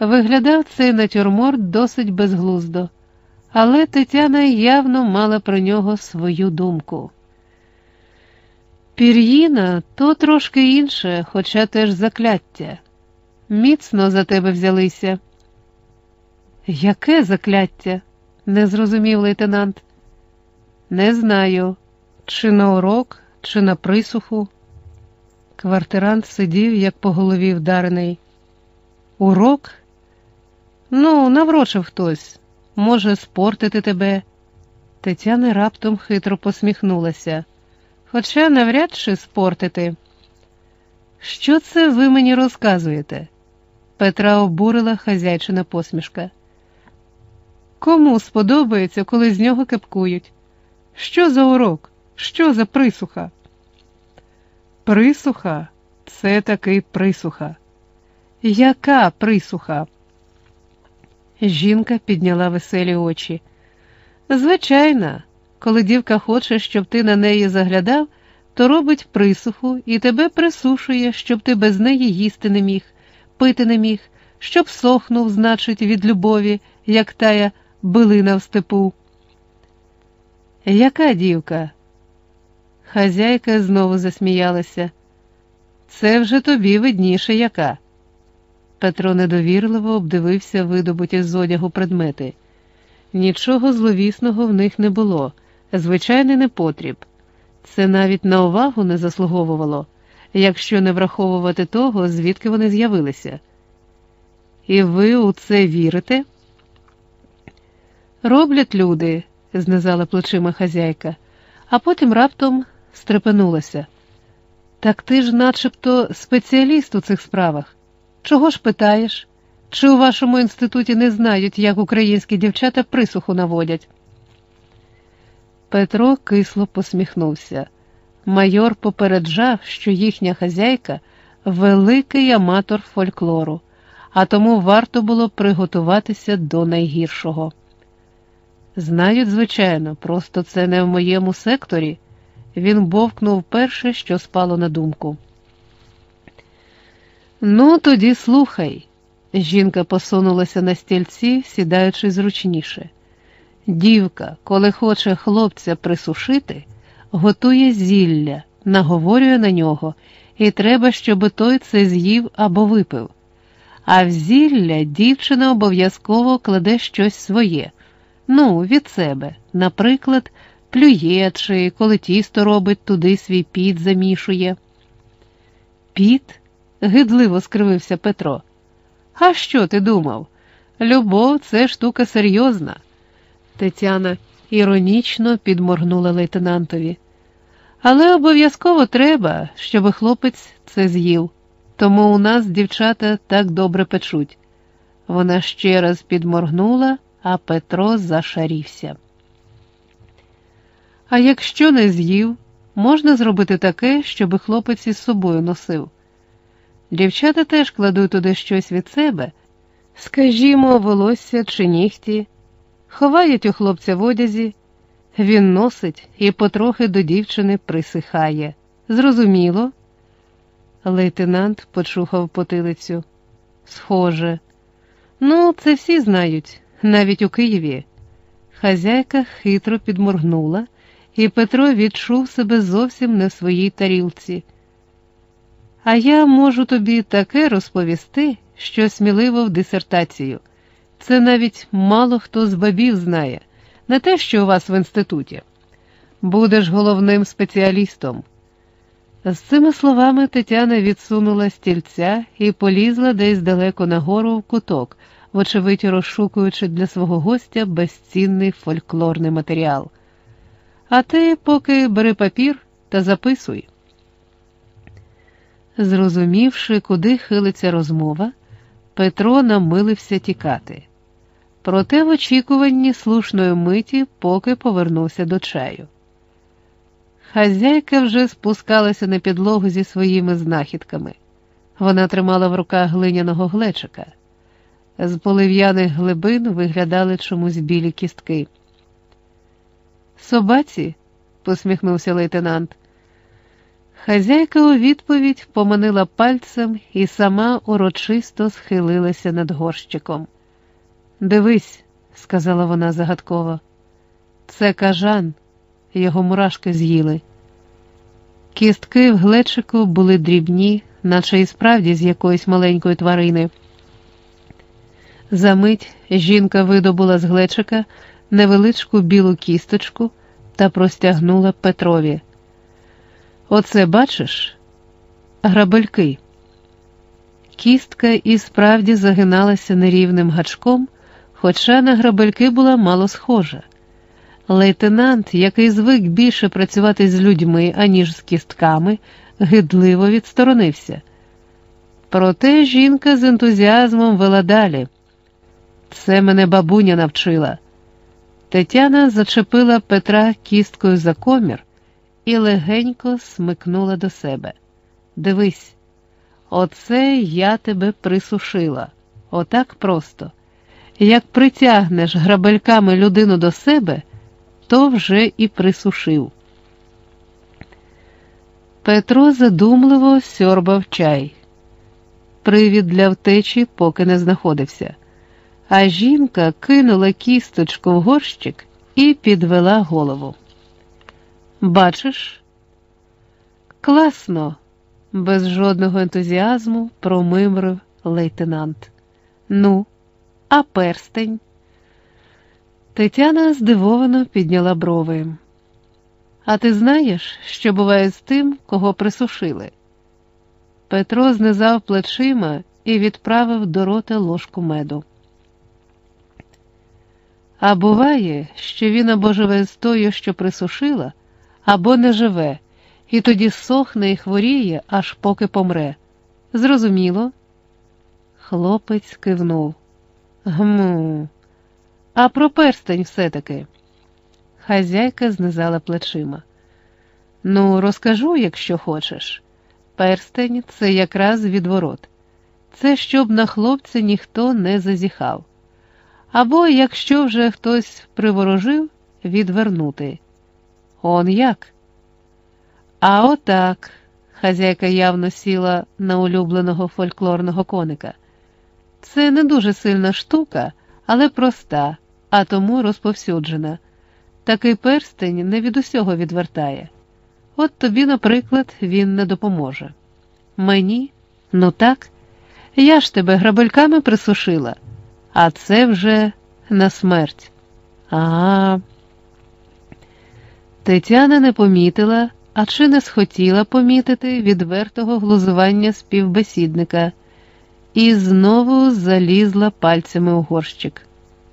Виглядав цей натюрморт досить безглуздо, але Тетяна явно мала про нього свою думку. Пір'їна то трошки інше, хоча теж закляття. Міцно за тебе взялися. Яке закляття? не зрозумів лейтенант. Не знаю, чи на урок, чи на присуху. Квартирант сидів, як по голові вдарений. Урок? Ну, наврочив хтось, може, спортити тебе. Тетяна раптом хитро посміхнулася, хоча навряд чи спортити. Що це ви мені розказуєте? Петра обурила хазяйчина посмішка. Кому сподобається, коли з нього кепкують? Що за урок? Що за присуха? Присуха це таки присуха. Яка присуха? Жінка підняла веселі очі. Звичайно, коли дівка хоче, щоб ти на неї заглядав, то робить присуху і тебе присушує, щоб ти без неї їсти не міг, пити не міг, щоб сохнув, значить, від любові, як тая билина в степу. Яка дівка? Хазяйка знову засміялася. Це вже тобі видніше яка. Петро недовірливо обдивився видобуті з одягу предмети. Нічого зловісного в них не було, звичайний непотріб. Це навіть на увагу не заслуговувало, якщо не враховувати того, звідки вони з'явилися. І ви у це вірите? Роблять люди, знизала плечима хазяйка, а потім раптом стрепенулася. Так ти ж начебто спеціаліст у цих справах. Чого ж питаєш? Чи у вашому інституті не знають, як українські дівчата присуху наводять? Петро кисло посміхнувся. Майор попереджав, що їхня хазяйка великий аматор фольклору, а тому варто було приготуватися до найгіршого. Знають, звичайно, просто це не в моєму секторі. Він бовкнув перше, що спало на думку. Ну, тоді слухай. Жінка посунулася на стільці, сідаючи зручніше. Дівка, коли хоче хлопця присушити, готує зілля, наговорює на нього, і треба, щоб той це з'їв або випив. А в зілля дівчина обов'язково кладе щось своє, ну, від себе, наприклад, плює чи коли тісто робить, туди свій піт замішує. Піт? Гидливо скривився Петро. А що ти думав? Любов це штука серйозна. Тетяна іронічно підморгнула лейтенантові. Але обов'язково треба, щоб хлопець це з'їв, тому у нас дівчата так добре печуть. Вона ще раз підморгнула, а Петро зашарівся. А якщо не з'їв, можна зробити таке, щоб хлопець із собою носив. Дівчата теж кладуть туди щось від себе, скажімо, волосся чи нігті, ховають у хлопця в одязі, він носить і потрохи до дівчини присихає. Зрозуміло? Лейтенант почухав потилицю. Схоже. Ну, це всі знають, навіть у Києві. Хазяйка хитро підморгнула, і Петро відчув себе зовсім не в своїй тарілці. А я можу тобі таке розповісти, що сміливо в дисертацію. Це навіть мало хто з бабів знає, не те, що у вас в інституті. Будеш головним спеціалістом. З цими словами Тетяна відсунула стільця і полізла десь далеко нагору в куток, вочевидь розшукуючи для свого гостя безцінний фольклорний матеріал. А ти поки бери папір та записуй. Зрозумівши, куди хилиться розмова, Петро намилився тікати. Проте в очікуванні слушної миті поки повернувся до чаю. Хазяйка вже спускалася на підлогу зі своїми знахідками. Вона тримала в руках глиняного глечика. З полив'яних глибин виглядали чомусь білі кістки. Собаці, посміхнувся лейтенант. Хазяйка у відповідь поманила пальцем і сама урочисто схилилася над горщиком. Дивись, сказала вона загадково, це кажан, його мурашки з'їли. Кістки в глечику були дрібні, наче і справді з якоїсь маленької тварини. Замить жінка видобула з глечика невеличку білу кісточку та простягнула Петрові. Оце бачиш? Грабельки. Кістка і справді загиналася нерівним гачком, хоча на грабельки була мало схожа. Лейтенант, який звик більше працювати з людьми, аніж з кістками, гидливо відсторонився. Проте жінка з ентузіазмом вела далі. Це мене бабуня навчила. Тетяна зачепила Петра кісткою за комір і легенько смикнула до себе. Дивись, оце я тебе присушила. Отак просто. Як притягнеш грабельками людину до себе, то вже і присушив. Петро задумливо сьорбав чай. Привід для втечі поки не знаходився, а жінка кинула кісточку в горщик і підвела голову. Бачиш? Класно, без жодного ентузіазму промимрив лейтенант. Ну, а перстень? Тетяна здивовано підняла брови. А ти знаєш, що буває з тим, кого присушили? Петро знизав плечима і відправив до рота ложку меду. А буває, що він або живе з тою, що присушила, або не живе, і тоді сохне і хворіє, аж поки помре. Зрозуміло? Хлопець кивнув. Гму, а про перстень все-таки. Хазяйка знизала плечима. Ну, розкажу, якщо хочеш. Перстень це якраз відворот. Це щоб на хлопця ніхто не зазіхав. Або, якщо вже хтось приворожив, відвернути. Он як? А отак. Хазяйка явно сіла на улюбленого фольклорного коника. Це не дуже сильна штука, але проста, а тому розповсюджена. Такий перстень не від усього відвертає. От тобі, наприклад, він не допоможе. Мені? Ну так, я ж тебе грабельками присушила, а це вже на смерть. Ага. Тетяна не помітила, а чи не схотіла помітити відвертого глузування співбесідника і знову залізла пальцями у горщик.